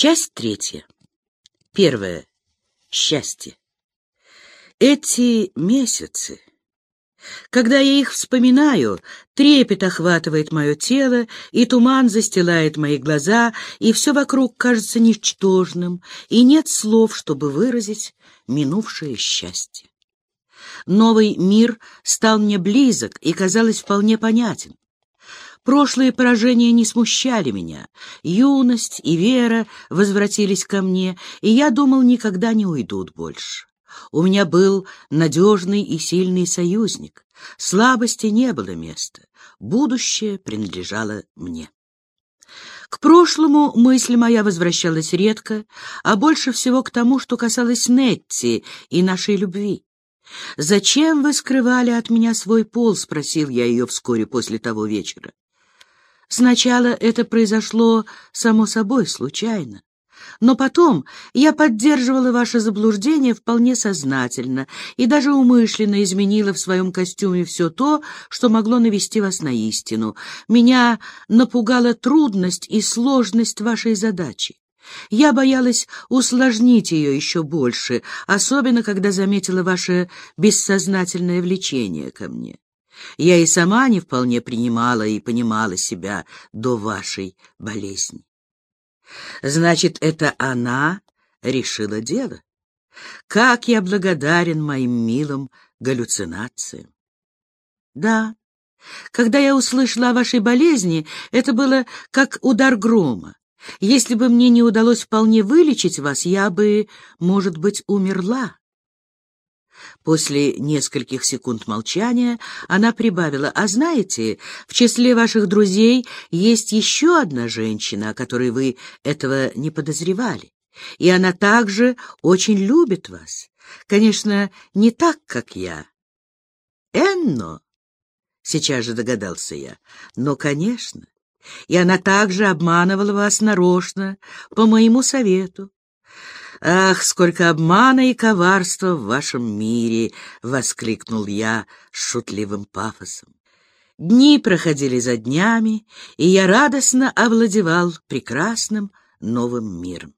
Часть третья. Первое. Счастье. Эти месяцы, когда я их вспоминаю, трепет охватывает мое тело, и туман застилает мои глаза, и все вокруг кажется ничтожным, и нет слов, чтобы выразить минувшее счастье. Новый мир стал мне близок и, казалось, вполне понятен. Прошлые поражения не смущали меня. Юность и вера возвратились ко мне, и я думал, никогда не уйдут больше. У меня был надежный и сильный союзник. Слабости не было места. Будущее принадлежало мне. К прошлому мысль моя возвращалась редко, а больше всего к тому, что касалось Нетти и нашей любви. «Зачем вы скрывали от меня свой пол?» — спросил я ее вскоре после того вечера. Сначала это произошло само собой, случайно. Но потом я поддерживала ваше заблуждение вполне сознательно и даже умышленно изменила в своем костюме все то, что могло навести вас на истину. Меня напугала трудность и сложность вашей задачи. Я боялась усложнить ее еще больше, особенно когда заметила ваше бессознательное влечение ко мне. Я и сама не вполне принимала и понимала себя до вашей болезни. Значит, это она решила дело. Как я благодарен моим милым галлюцинациям. Да, когда я услышала о вашей болезни, это было как удар грома. Если бы мне не удалось вполне вылечить вас, я бы, может быть, умерла. После нескольких секунд молчания она прибавила, «А знаете, в числе ваших друзей есть еще одна женщина, о которой вы этого не подозревали, и она также очень любит вас. Конечно, не так, как я». «Энно?» — сейчас же догадался я. «Но, конечно. И она также обманывала вас нарочно, по моему совету. «Ах, сколько обмана и коварства в вашем мире!» — воскликнул я с шутливым пафосом. Дни проходили за днями, и я радостно овладевал прекрасным новым миром.